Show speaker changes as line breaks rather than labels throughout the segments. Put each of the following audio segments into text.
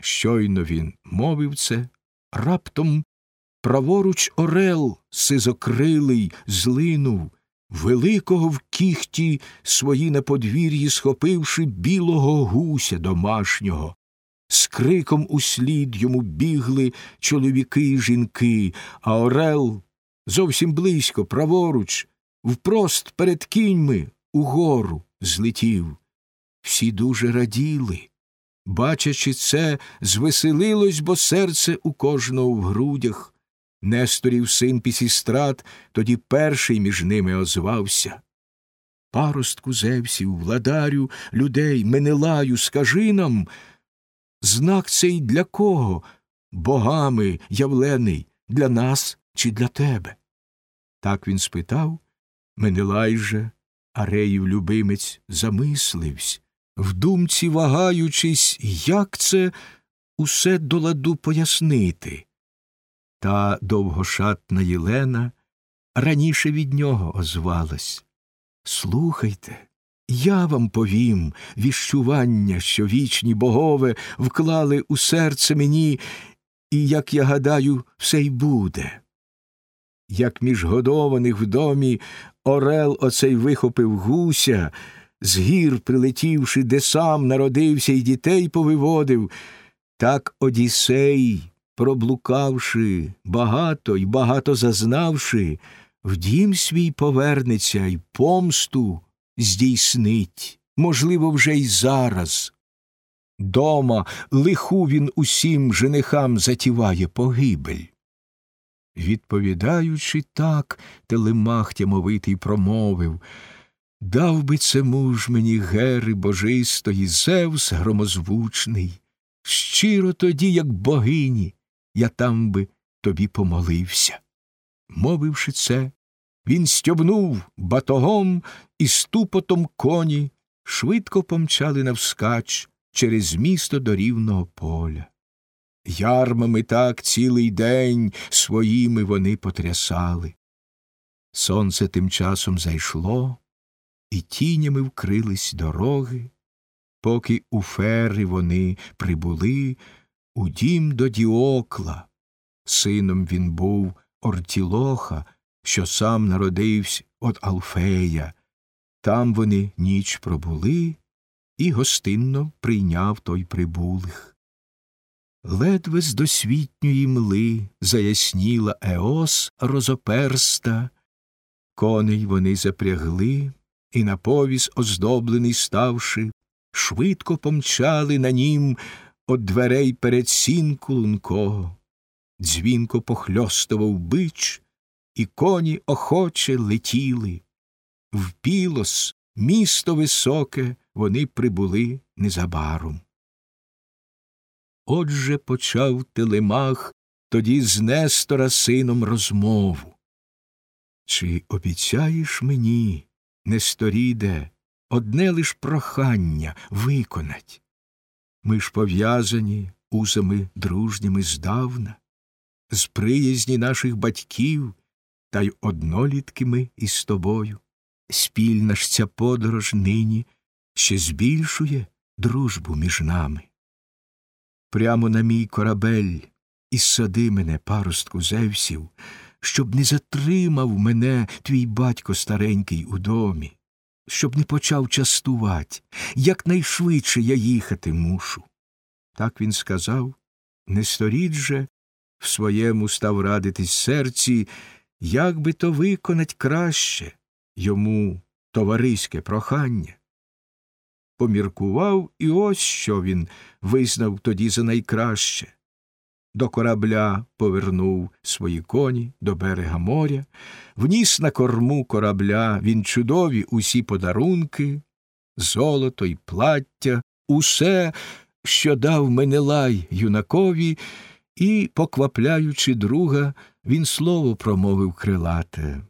Щойно він мовив це, раптом праворуч орел сизокрилий злинув, великого в кіхті свої на подвір'ї схопивши білого гуся домашнього. З криком услід йому бігли чоловіки й жінки, а орел зовсім близько, праворуч, впрост перед кіньми угору злетів. Всі дуже раділи. Бачачи це, звеселилось, бо серце у кожного в грудях. Несторів син Пісістрат тоді перший між ними озвався. Паростку Зевсів, владарю, людей, Менелаю, скажи нам, знак цей для кого? Богами явлений, для нас чи для тебе? Так він спитав, Менелай же, Ареїв любимець, замисливсь, в думці вагаючись, як це усе до ладу пояснити. Та довгошатна Єлена раніше від нього озвалась. Слухайте, я вам повім віщування, що вічні богове вклали у серце мені, і, як я гадаю, все й буде. Як між годованих в домі орел оцей вихопив гуся, з гір прилетівши, де сам народився і дітей повиводив, так Одіссей, проблукавши, багато й багато зазнавши, в дім свій повернеться й помсту здійснить, можливо, вже й зараз. Дома лиху він усім женихам затіває погибель. Відповідаючи так, телемах тямовитий промовив Дав би це муж мені гери божистої, Зевс громозвучний, щиро тоді, як богині, я там би тобі помолився. Мовивши це, він стьобнув батогом і ступотом коні швидко помчали навскач через місто до рівного поля. Ярмами так цілий день своїми вони потрясали. Сонце тим часом зайшло, і тінями вкрились дороги, поки у фери вони прибули у дім до Діокла. Сином він був Ортілоха, що сам народився от Алфея. Там вони ніч пробули, і гостинно прийняв той прибулих. Ледве з досвітньої мли заясніла Еос розоперста, коней вони запрягли, і на повіз оздоблений ставши, швидко помчали на нім от дверей перед сінку лункого. Дзвінко похльостував бич, і коні охоче летіли. В пілос, місто високе, вони прибули незабаром. Отже почав Телемах тоді з Нестора сином розмову. Чи обіцяєш мені, Несторіде, одне лиш прохання виконать? Ми ж пов'язані узами дружніми здавна, з приязні наших батьків, та й однолітки ми із тобою. Спільна ж ця подорож нині ще збільшує дружбу між нами прямо на мій корабель і сади мене, паростку Зевсів, щоб не затримав мене твій батько старенький у домі, щоб не почав частувати, якнайшвидше я їхати мушу. Так він сказав, не сторіть же, в своєму став радитись серці, як би то виконать краще йому товариське прохання поміркував, і ось що він визнав тоді за найкраще. До корабля повернув свої коні до берега моря, вніс на корму корабля він чудові усі подарунки, золото й плаття, усе, що дав Менелай юнакові, і, поквапляючи друга, він слово промовив крилате.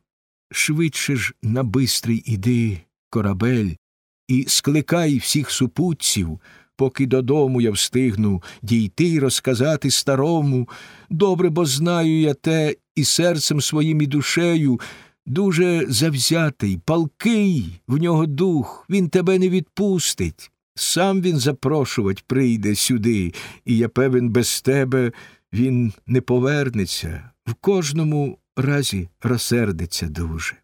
Швидше ж на бистрий іди, корабель, і скликай всіх супутців, поки додому я встигну дійти й розказати старому. Добре, бо знаю я те і серцем своїм і душею. Дуже завзятий, палкий в нього дух, він тебе не відпустить. Сам він запрошувать прийде сюди, і я певен, без тебе він не повернеться, в кожному разі розсердиться дуже.